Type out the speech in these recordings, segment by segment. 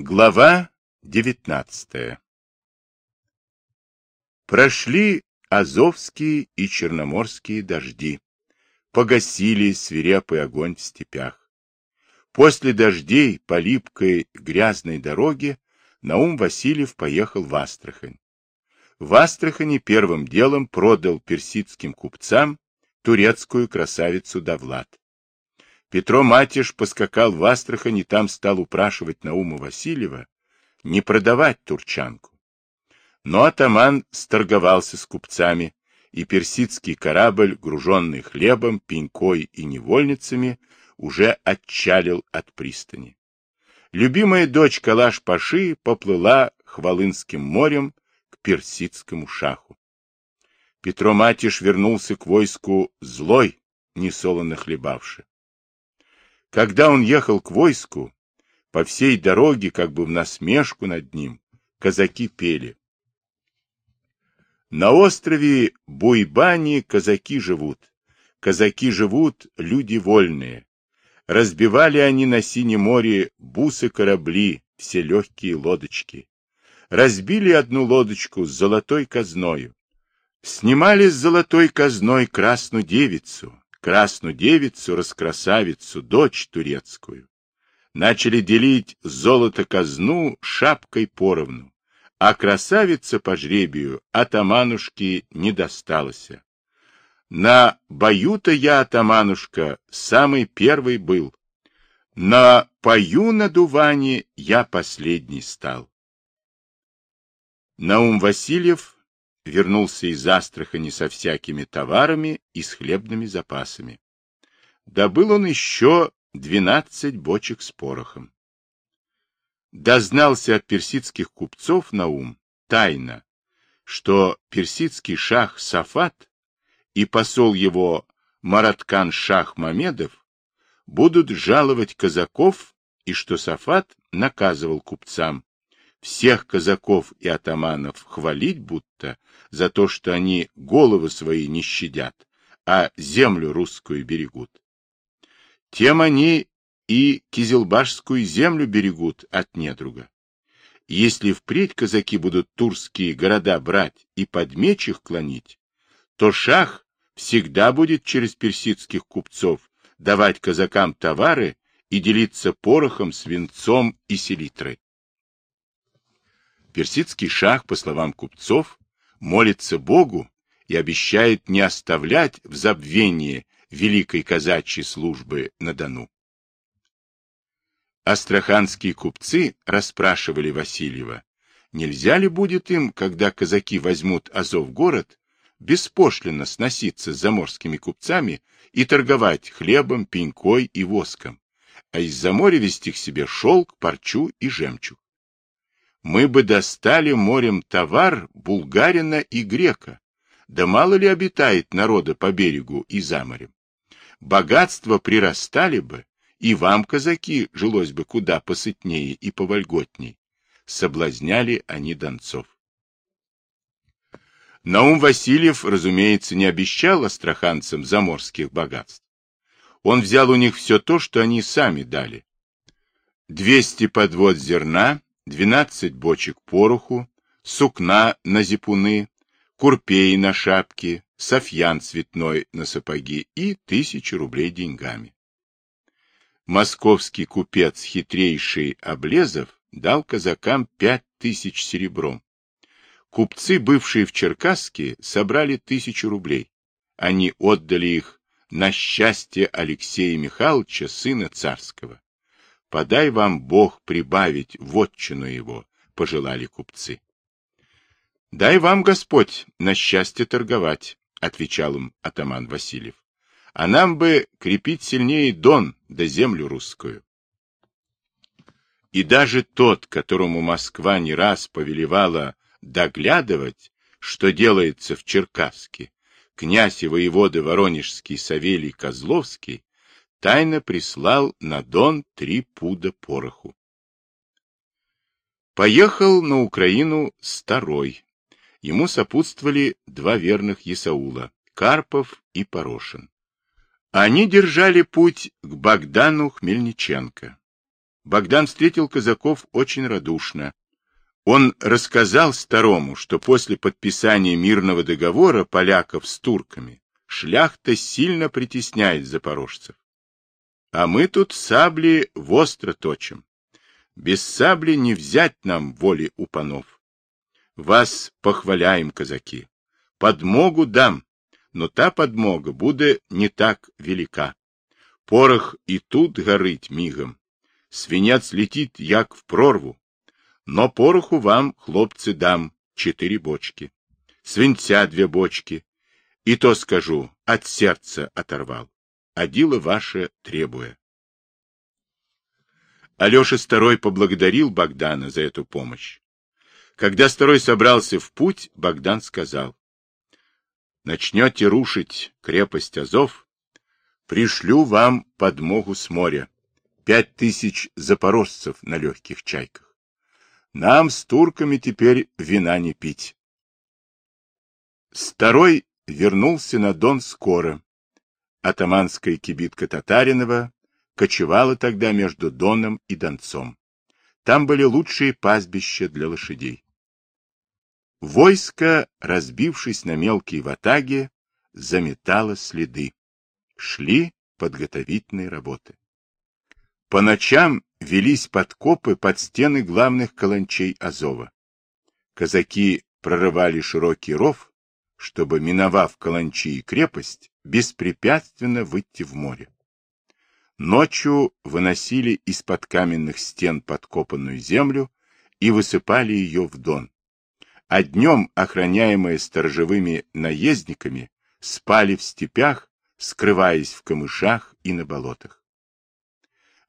Глава девятнадцатая Прошли азовские и черноморские дожди, погасили свирепый огонь в степях. После дождей по липкой грязной дороге Наум Васильев поехал в Астрахань. В Астрахани первым делом продал персидским купцам турецкую красавицу Давлад. Петро Матиш поскакал в Астрахань и там стал упрашивать Наума Васильева не продавать турчанку. Но атаман сторговался с купцами, и персидский корабль, груженный хлебом, пенькой и невольницами, уже отчалил от пристани. Любимая дочь Калаш-Паши поплыла Хвалынским морем к персидскому шаху. Петро Матиш вернулся к войску злой, несолоно хлебавши. Когда он ехал к войску, по всей дороге, как бы в насмешку над ним, казаки пели. На острове Буйбани казаки живут. Казаки живут, люди вольные. Разбивали они на синем море бусы корабли, все легкие лодочки. Разбили одну лодочку с золотой казною. Снимали с золотой казной красную девицу, красную девицу, раскрасавицу, дочь турецкую. Начали делить золото казну шапкой поровну, а красавица по жребию атаманушке не досталась. На бою-то я, атаманушка, самый первый был. На пою на дуване я последний стал. Наум Васильев вернулся из Астрахани со всякими товарами и с хлебными запасами. Добыл он еще двенадцать бочек с порохом. Дознался от персидских купцов Наум тайно, что персидский шах Сафат и посол его Мараткан Шах Мамедов будут жаловать казаков и что Сафат наказывал купцам всех казаков и атаманов хвалить будто за то, что они головы свои не щадят, а землю русскую берегут. Тем они и Кизелбашскую землю берегут от недруга. Если впредь казаки будут турские города брать и под меч их клонить, то шах всегда будет через персидских купцов давать казакам товары и делиться порохом, свинцом и селитрой. Персидский шах, по словам купцов, молится Богу и обещает не оставлять в забвении великой казачьей службы на Дону. Астраханские купцы расспрашивали Васильева, нельзя ли будет им, когда казаки возьмут Азов город, беспошлино сноситься с заморскими купцами и торговать хлебом, пенькой и воском, а из-за моря вести к себе шелк, парчу и жемчуг мы бы достали морем товар булгарина и грека. Да мало ли обитает народа по берегу и за морем. Богатства прирастали бы, и вам, казаки, жилось бы куда посытнее и повольготней. Соблазняли они донцов. Наум Васильев, разумеется, не обещал астраханцам заморских богатств. Он взял у них все то, что они сами дали. Двести подвод зерна, 12 бочек пороху, сукна на зипуны, курпей на шапки, софьян цветной на сапоги и тысячи рублей деньгами. Московский купец, хитрейший Облезов, дал казакам пять тысяч серебром. Купцы, бывшие в Черкасске, собрали тысячу рублей. Они отдали их на счастье Алексея Михайловича, сына царского. Подай вам Бог прибавить вотчину его, пожелали купцы. Дай вам, Господь, на счастье торговать, отвечал им атаман Васильев. А нам бы крепить сильнее Дон да землю русскую. И даже тот, которому Москва не раз повелевала доглядывать, что делается в Черкасске, князь и воевода Воронежский Савелий Козловский, тайно прислал на Дон три пуда пороху. Поехал на Украину Старой. Ему сопутствовали два верных Исаула — Карпов и Порошин. Они держали путь к Богдану Хмельниченко. Богдан встретил казаков очень радушно. Он рассказал старому, что после подписания мирного договора поляков с турками шляхта сильно притесняет запорожцев. А мы тут сабли востро точим. Без сабли не взять нам воли у панов. Вас похваляем, казаки. Подмогу дам, но та подмога буде не так велика. Порох і тут горить мигом. Свинец летит, як в прорву. Но пороху вам, хлопцы, дам четыре бочки. Свинця две бочки. И то скажу, от сердца оторвал. А дело ваше требуя. Алеша Старой поблагодарил Богдана за эту помощь. Когда Старой собрался в путь, Богдан сказал, «Начнете рушить крепость Азов, пришлю вам подмогу с моря, пять тысяч запорожцев на легких чайках. Нам с турками теперь вина не пить». Старой вернулся на Дон скоро. Атаманская кибитка Татаринова кочевала тогда между Доном и Донцом. Там были лучшие пастбища для лошадей. Войско, разбившись на мелкие ватаги, заметало следы. Шли подготовительные работы. По ночам велись подкопы под стены главных каланчей Азова. Казаки прорывали широкий ров, чтобы, миновав каланчи и крепость, беспрепятственно выйти в море. Ночью выносили из-под каменных стен подкопанную землю и высыпали ее в дон а днем, охраняемые сторожевыми наездниками, спали в степях, скрываясь в камышах и на болотах.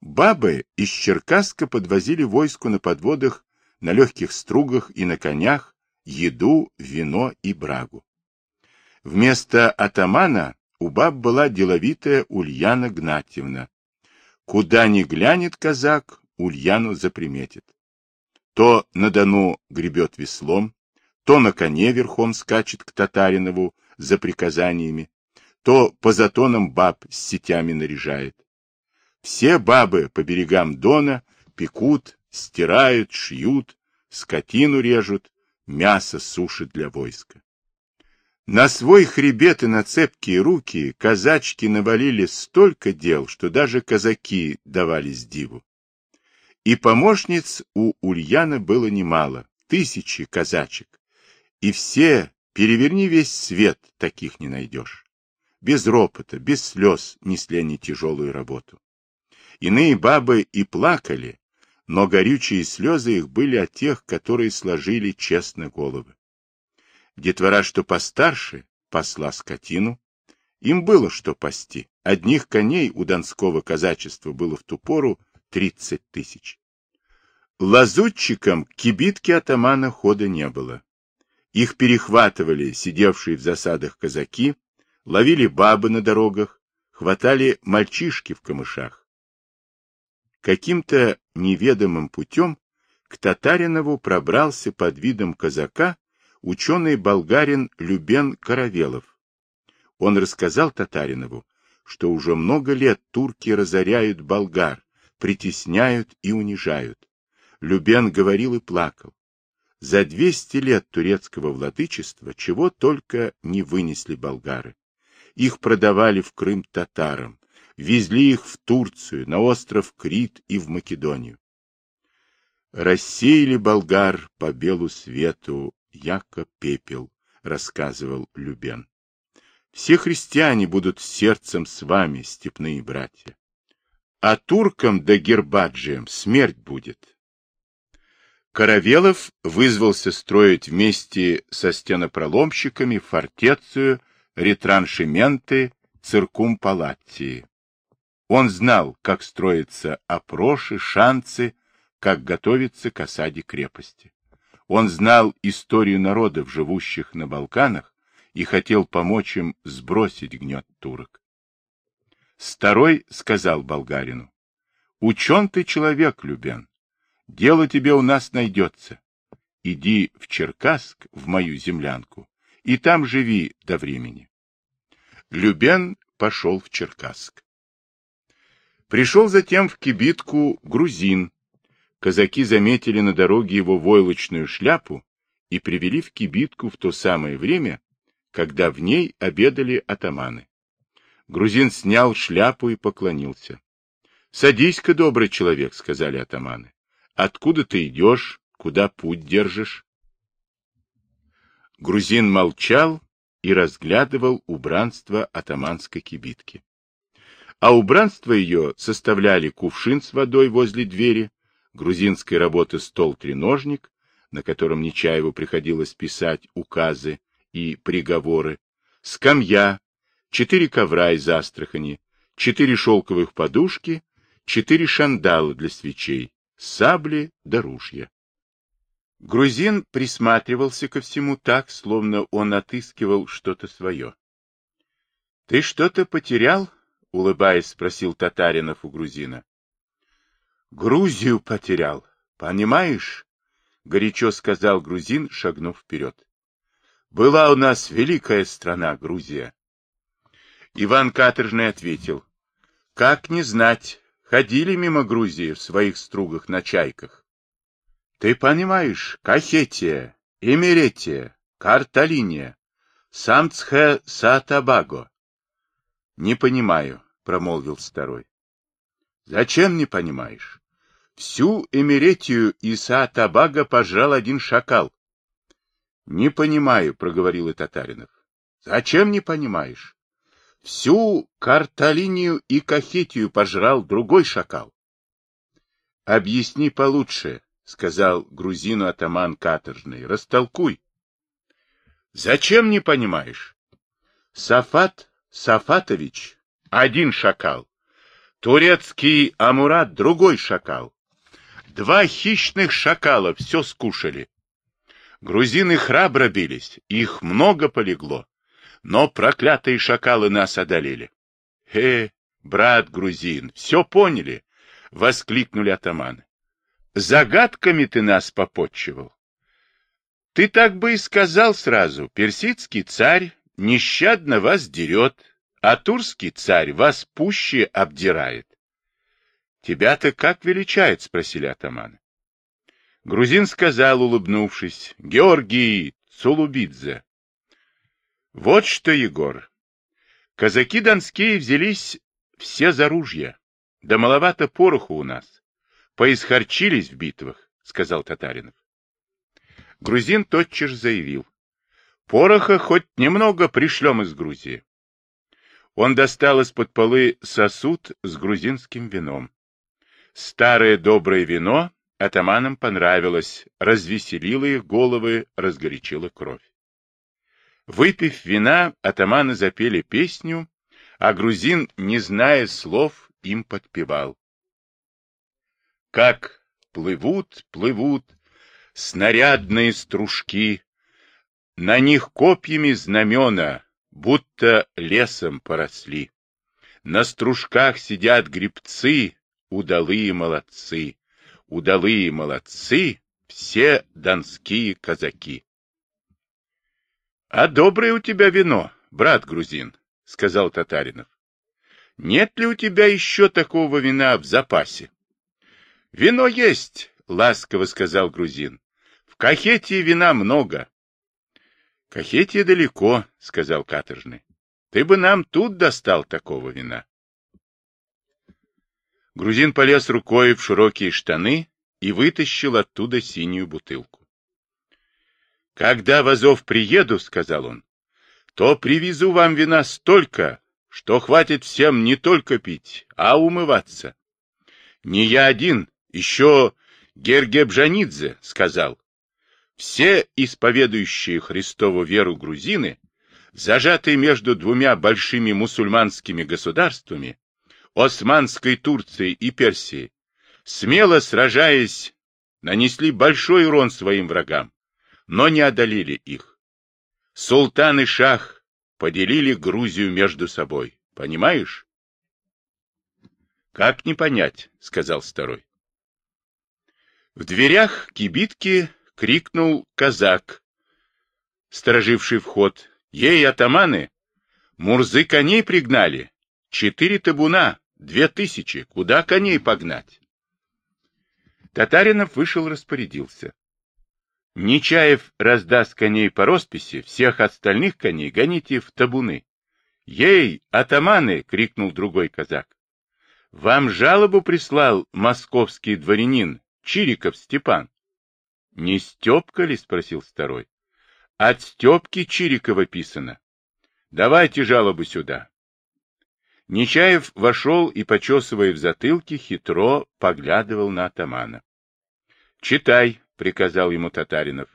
Бабы из Черкасска подвозили войску на подводах, на легких стругах и на конях еду, вино и брагу. Вместо атамана у баб была деловитая Ульяна Гнатьевна. Куда ни глянет казак, Ульяну заприметит. То на Дону гребет веслом, то на коне верхом скачет к Татаринову за приказаниями, то по затонам баб с сетями наряжает. Все бабы по берегам Дона пекут, стирают, шьют, скотину режут, мясо сушат для войска. На свой хребет и на цепкие руки казачки навалили столько дел, что даже казаки давались диву. И помощниц у Ульяна было немало, тысячи казачек. И все, переверни весь свет, таких не найдешь. Без ропота, без слез несли они тяжелую работу. Иные бабы и плакали, но горючие слезы их были от тех, которые сложили честно головы. Детвора, что постарше, посла скотину, им было что пасти. Одних коней у донского казачества было в ту пору тридцать тысяч. Лазутчикам кибитки атамана хода не было. Их перехватывали сидевшие в засадах казаки, ловили бабы на дорогах, хватали мальчишки в камышах. Каким-то неведомым путем к Татаринову пробрался под видом казака ученый-болгарин Любен Каравелов. Он рассказал Татаринову, что уже много лет турки разоряют болгар, притесняют и унижают. Любен говорил и плакал. За 200 лет турецкого владычества чего только не вынесли болгары. Их продавали в Крым татарам, везли их в Турцию, на остров Крит и в Македонию. Рассеяли болгар по белу свету, яко пепел, рассказывал Любен. Все христиане будут сердцем с вами, степные братья. А туркам да гербаджиям смерть будет. Каравелов вызвался строить вместе со стенопроломщиками фортецию, ретраншементы, циркумпалатии. Он знал, как строятся опроши, шанцы, как готовиться к осаде крепости. Он знал историю народов, живущих на Балканах, и хотел помочь им сбросить гнет турок. Старой сказал болгарину, «Учен ты человек, Любен, Дело тебе у нас найдется. Иди в Черкасск, в мою землянку, и там живи до времени. Любен пошел в Черкасск. Пришел затем в кибитку грузин, казаки заметили на дороге его войлочную шляпу и привели в кибитку в то самое время, когда в ней обедали атаманы. Грузин снял шляпу и поклонился. — Садись-ка, добрый человек, — сказали атаманы. — Откуда ты идешь, куда путь держишь? Грузин молчал и разглядывал убранство атаманской кибитки. А убранство ее составляли кувшин с водой возле двери, грузинской работы стол-треножник, на котором Нечаеву приходилось писать указы и приговоры, скамья, четыре ковра из Астрахани, четыре шелковых подушки, четыре шандала для свечей, сабли да ружья. Грузин присматривался ко всему так, словно он отыскивал что-то свое. — Ты что-то потерял? — улыбаясь, спросил Татаринов у грузина. — Грузию потерял, понимаешь? — горячо сказал грузин, шагнув вперед. — Была у нас великая страна Грузия. Иван Каторжный ответил. — Как не знать, ходили мимо Грузии в своих стругах на чайках. Ты понимаешь, Кахетия, Эмеретия, Карталиния, Самцхе Сатабаго. Не понимаю, промолвил старой. Зачем не понимаешь? Всю Эмеретию и Саатабага пожрал один шакал. Не понимаю, проговорил и Татаринов. Зачем не понимаешь? Всю Карталинию и Кахетию пожрал другой шакал. Объясни получше, — сказал грузину атаман каторжный. — Растолкуй. — Зачем не понимаешь? Сафат Сафатович — один шакал. Турецкий Амурат — другой шакал. Два хищных шакала все скушали. Грузины храбро бились, их много полегло, но проклятые шакалы нас одолели. — Э, брат грузин, все поняли? — воскликнули атаманы. Загадками ты нас попотчевал. Ты так бы и сказал сразу, персидский царь нещадно вас дерет, а турский царь вас пуще обдирает. Тебя-то как величает, спросили атаманы. Грузин сказал, улыбнувшись, Георгий Цулубидзе. Вот что, Егор, казаки донские взялись все за ружья, да маловато пороху у нас. Поисхарчились в битвах, — сказал Татаринов. Грузин тотчас заявил. Пороха хоть немного пришлем из Грузии. Он достал из-под полы сосуд с грузинским вином. Старое доброе вино атаманам понравилось, развеселило их головы, разгорячило кровь. Выпив вина, атаманы запели песню, а грузин, не зная слов, им подпевал как плывут, плывут снарядные стружки, на них копьями знамена, будто лесом поросли. На стружках сидят грибцы, удалые молодцы, удалые молодцы, все донские казаки. — А доброе у тебя вино, брат грузин, — сказал Татаринов. — Нет ли у тебя еще такого вина в запасе? — Вино есть, — ласково сказал грузин. — В Кахете вина много. — Кахете далеко, — сказал каторжный. — Ты бы нам тут достал такого вина. Грузин полез рукой в широкие штаны и вытащил оттуда синюю бутылку. — Когда в Азов приеду, — сказал он, — то привезу вам вина столько, что хватит всем не только пить, а умываться. Не я один, еще Герге Бжанидзе сказал, все исповедующие Христову веру грузины, зажатые между двумя большими мусульманскими государствами, Османской Турцией и Персией, смело сражаясь, нанесли большой урон своим врагам, но не одолели их. Султан и шах поделили Грузию между собой, понимаешь? — Как не понять, — сказал второй. В дверях кибитки крикнул казак, стороживший вход. Ей, атаманы! Мурзы коней пригнали. Четыре табуна, две тысячи. Куда коней погнать? Татаринов вышел, распорядился. Нечаев раздаст коней по росписи, всех остальных коней гоните в табуны. «Ей, атаманы!» — крикнул другой казак. «Вам жалобу прислал московский дворянин Чириков Степан». «Не Степка ли?» — спросил второй. «От Степки Чирикова писано. Давайте жалобу сюда». Нечаев вошел и, почесывая в затылке, хитро поглядывал на атамана. «Читай», — приказал ему Татаринов.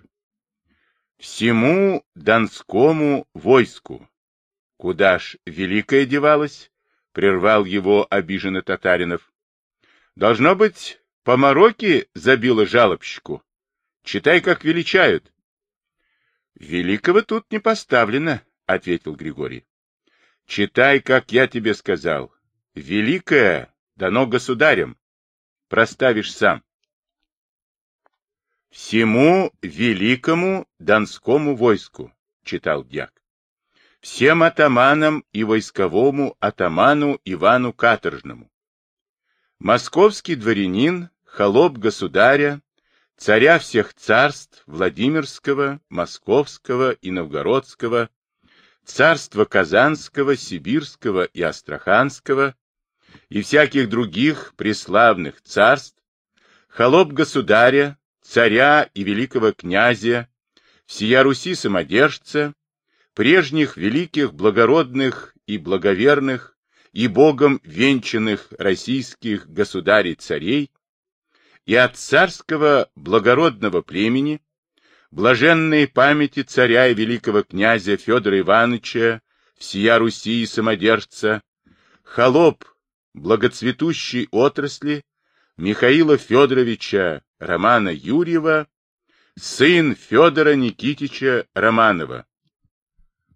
«Всему донскому войску, Куда ж великая девалась? Прервал его обиженно Татаринов. Должно быть, по мороке забила жалобщику. Читай, как величают. Великого тут не поставлено, ответил Григорий. Читай, как я тебе сказал. Великое дано государем. Проставишь сам. Всему великому донскому войску, читал дьяк всем атаманам и войсковому атаману Ивану Каторжному. Московский дворянин, холоп государя, царя всех царств Владимирского, Московского и Новгородского, царства Казанского, Сибирского и Астраханского и всяких других преславных царств, холоп государя, царя и великого князя, всея Руси самодержца, прежних великих, благородных и благоверных и Богом венчанных российских государей-царей и от царского благородного племени, блаженной памяти царя и великого князя Федора Ивановича, всея Руси и самодержца, холоп благоцветущей отрасли Михаила Федоровича Романа Юрьева, сын Федора Никитича Романова,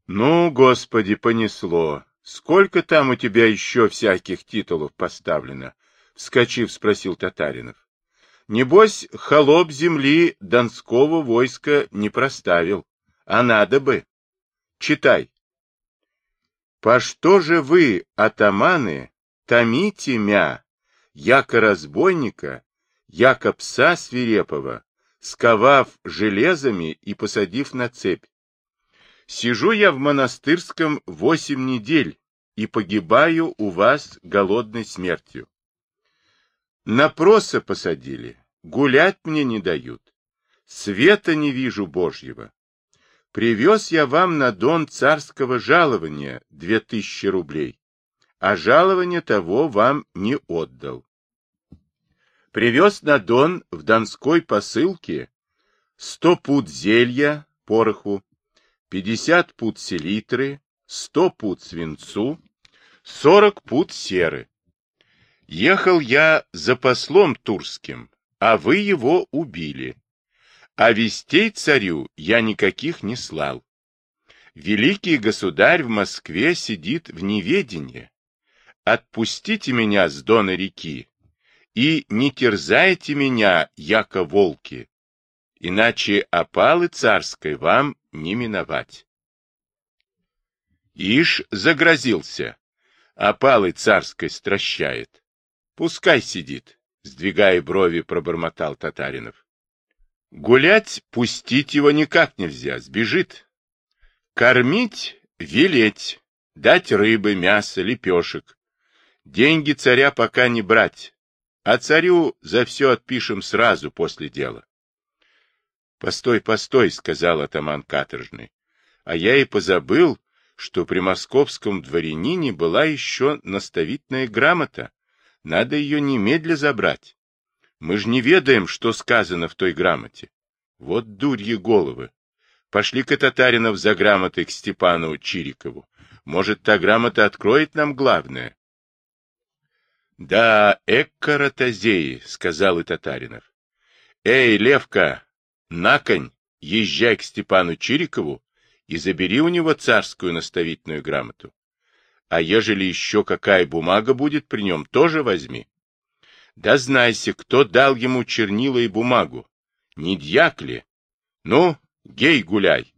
ну, Господи, понесло. Сколько там у тебя еще всяких титулов поставлено? Вскочив, спросил Татаринов. Небось, холоп земли Донского войска не проставил, а надо бы. Читай. По что же вы, атаманы, томите мя, яко разбойника, яко пса свирепого, сковав железами и посадив на цепь? Сижу я в монастырском восемь недель и погибаю у вас голодной смертью. На проса посадили, гулять мне не дают, света не вижу Божьего. Привез я вам на дон царского жалования две тысячи рублей, а жалование того вам не отдал. Привез на дон в донской посылке сто пуд зелья, пороху, 50 пут селитры, 100 пут свинцу, 40 пут серы. Ехал я за послом турским, а вы его убили. А вестей царю я никаких не слал. Великий государь в Москве сидит в неведении. Отпустите меня с дона реки и не терзайте меня, яко волки, иначе опалы царской вам не миновать. Ишь загрозился, опалы царской стращает. Пускай сидит, сдвигая брови, пробормотал Татаринов. Гулять пустить его никак нельзя, сбежит. Кормить — велеть, дать рыбы, мяса, лепешек. Деньги царя пока не брать, а царю за все отпишем сразу после дела. — Постой, постой, — сказал атаман каторжный. — А я и позабыл, что при московском дворянине была еще наставительная грамота. Надо ее немедля забрать. Мы же не ведаем, что сказано в той грамоте. Вот дурьи головы. Пошли-ка Татаринов за грамотой к Степану Чирикову. Может, та грамота откроет нам главное? — Да, эккаратазеи, — сказал и Татаринов. — Эй, Левка, на конь, езжай к Степану Чирикову и забери у него царскую наставительную грамоту. А ежели еще какая бумага будет при нем, тоже возьми. Да знайся, кто дал ему чернила и бумагу. Не дьяк ли? Ну, гей гуляй.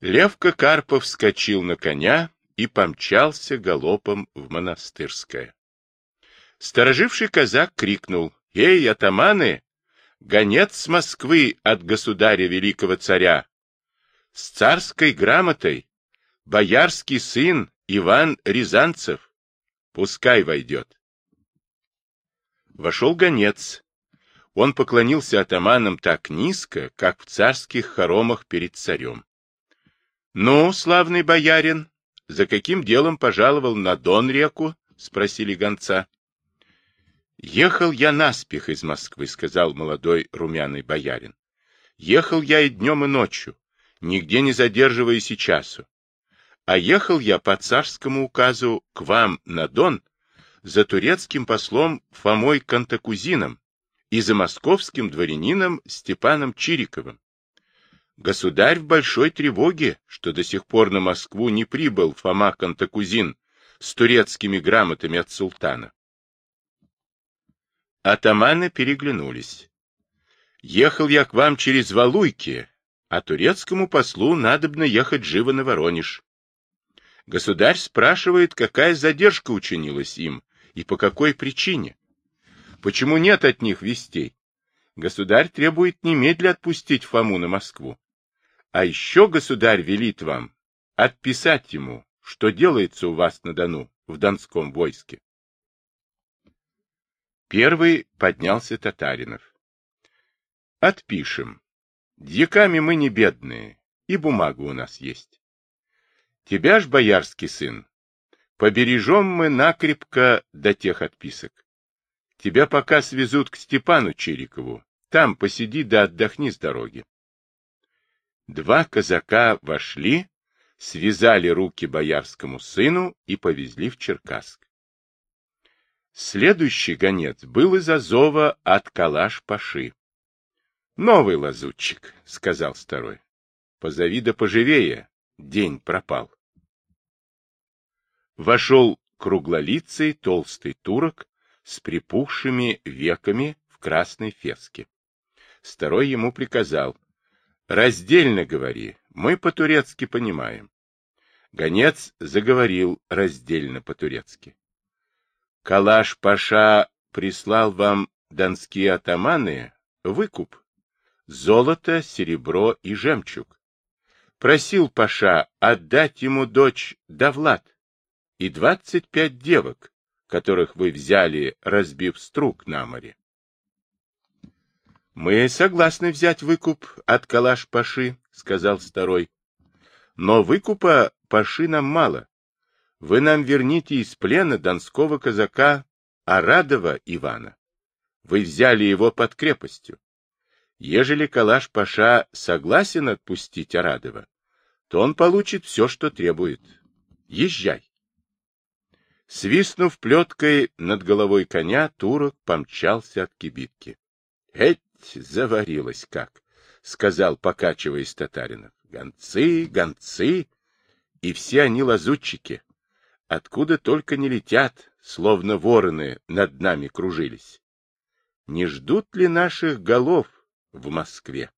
Левка Карпов вскочил на коня и помчался галопом в монастырское. Стороживший казак крикнул Эй, атаманы! Гонец с Москвы от государя великого царя! С царской грамотой! Боярский сын Иван Рязанцев! Пускай войдет. Вошел гонец. Он поклонился атаманам так низко, как в царских хоромах перед царем. — Ну, славный боярин, за каким делом пожаловал на Дон-реку? — спросили гонца. — Ехал я наспех из Москвы, — сказал молодой румяный боярин. — Ехал я и днем, и ночью, нигде не задерживаясь и часу. А ехал я по царскому указу к вам на Дон за турецким послом Фомой Кантакузином и за московским дворянином Степаном Чириковым. Государь в большой тревоге, что до сих пор на Москву не прибыл Фома Кантакузин с турецкими грамотами от султана. Атаманы переглянулись. Ехал я к вам через Валуйки, а турецкому послу надобно ехать живо на Воронеж. Государь спрашивает, какая задержка учинилась им и по какой причине. Почему нет от них вестей? Государь требует немедля отпустить Фому на Москву. А еще государь велит вам отписать ему, что делается у вас на Дону, в Донском войске. Первый поднялся Татаринов. Отпишем. Дьяками мы не бедные, и бумага у нас есть. Тебя ж, боярский сын, побережем мы накрепко до тех отписок. Тебя пока свезут к Степану Чирикову, там посиди да отдохни с дороги. Два казака вошли, связали руки боярскому сыну и повезли в Черкасск. Следующий гонец был из Азова от Калаш-Паши. — Новый лазутчик, — сказал второй. — Позови да поживее, день пропал. Вошел круглолицый толстый турок с припухшими веками в красной феске. Второй ему приказал Раздельно говори, мы по-турецки понимаем. Гонец заговорил раздельно по-турецки. Калаш-паша прислал вам донские атаманы выкуп. Золото, серебро и жемчуг. Просил паша отдать ему дочь Давлад и двадцать пять девок, которых вы взяли, разбив струк на море. — Мы согласны взять выкуп от Калаш-Паши, — сказал второй. — Но выкупа Паши нам мало. Вы нам верните из плена донского казака Арадова Ивана. Вы взяли его под крепостью. Ежели Калаш-Паша согласен отпустить Арадова, то он получит все, что требует. Езжай. Свистнув плеткой над головой коня, турок помчался от кибитки. — Эть! заварилась как, — сказал, покачиваясь Татаринов. — Гонцы, гонцы, и все они лазутчики. Откуда только не летят, словно вороны над нами кружились. Не ждут ли наших голов в Москве?